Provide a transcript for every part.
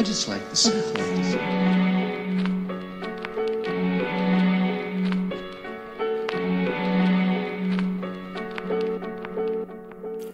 I just like the simple.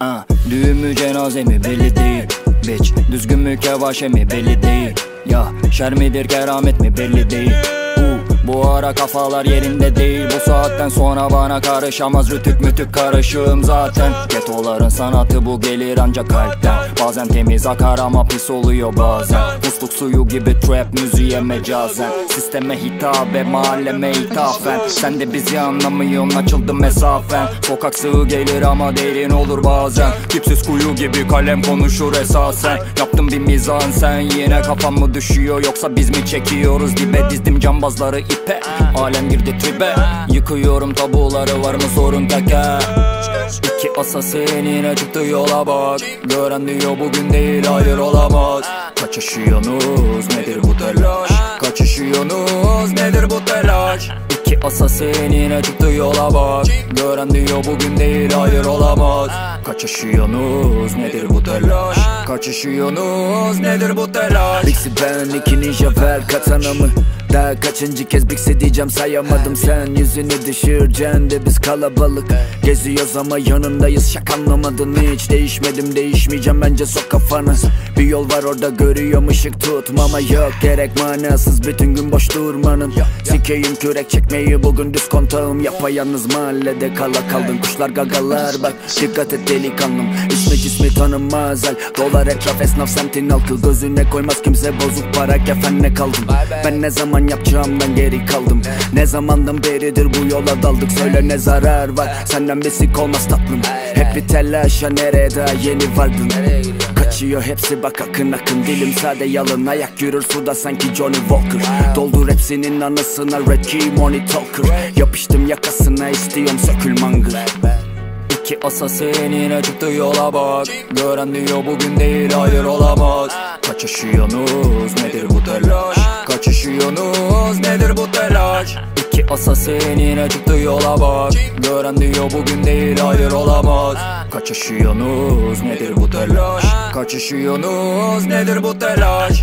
Ah, düğün mü cenaze mi? Belli değil. Bitch, düzgün mü kevaşe mi? Belli değil. Ya, şer midir keramet mi? Belli değil. Uh, bu ara kafalar yerinde değil. Bu saatten sonra bana karışamaz Rütük mütük karışığım zaten. Getoların sanatı bu gelir ancak kalpten. Bazen temiz akar ama pis oluyor bazen. Musluk suyu gibi trap müziğe mecazen. Sisteme hitabe mahalleme ithafen. Sen de bizi anlamıyorsun açıldı mesafen. Sokak sığ gelir ama derin olur bazen. Tipsiz kuyu gibi kalem konuşur esasen Yaptım bir mizan. Sen yine kafam mı düşüyor Yoksa biz mi çekiyoruz dibe? Dizdim cambazları ipe Alem girdi tribe. Yıkıyorum tabuları var mı sorun teke İki asası enine çıktı yola bak. Gören diyor bugün değil hayır olamaz. Kaçışıyorsunuz nedir bu telaş? Kaçışıyorsunuz nedir İki asası enine çıktı yola bak. Gören diyor bugün değil hayır olamaz. Kaçışıyorsunuz nedir bu telaş? Kaçışıyorsunuz nedir bu telaş? Bixi ben iki ninja ver katanamı. Daha kaçıncı kez Bixi diyeceğim sayamadım. Sen yüzünü düşüreceksin de biz kalabalık. Geziyoruz ama yanındayız şak anlamadın. Hiç Değişmedim değişmeyeceğim bence sok kafanı Bir yol var orada görüyorum ışık tutmama yok. Gerek manasız bütün gün boş durmanın. Sikeyim kürek çekmeyi bugün düz kontağım. Yapayalnız mahallede kala kaldın. Kuşlar gagalar bak dikkat et delikanlım. İsmi cismi tanınmaz el Dolar etraf esnaf semtin halkı. Gözüne koymaz kimse bozuk para kefenle kaldım. Ben ne zaman yapacağımdan geri kaldım. Ne zamandan beridir bu yola daldık. Söyle ne zarar var senden besik olmaz tatlım. Hep bir telaşa nereye daha yeni vardın Kaçıyor hepsi bak akın akın. Dilim sade yalın ayak yürür suda sanki Johnny Walker. Doldur hepsinin anısına Red Key Money Talker. Yapıştım yakasına istiyorum sökül mangır. İki asası enine çıktı yola bak. Gören diyor bugün değil hayır olamaz. Kaçışıyorsunuz nedir bu telaş? Kaçışıyorsunuz nedir bu telaş? İki asası enine çıktı yola bak. Gören diyor bugün değil hayır olamaz. Kaçışıyorsunuz nedir bu telaş Kaçışıyorsunuz nedir bu telaş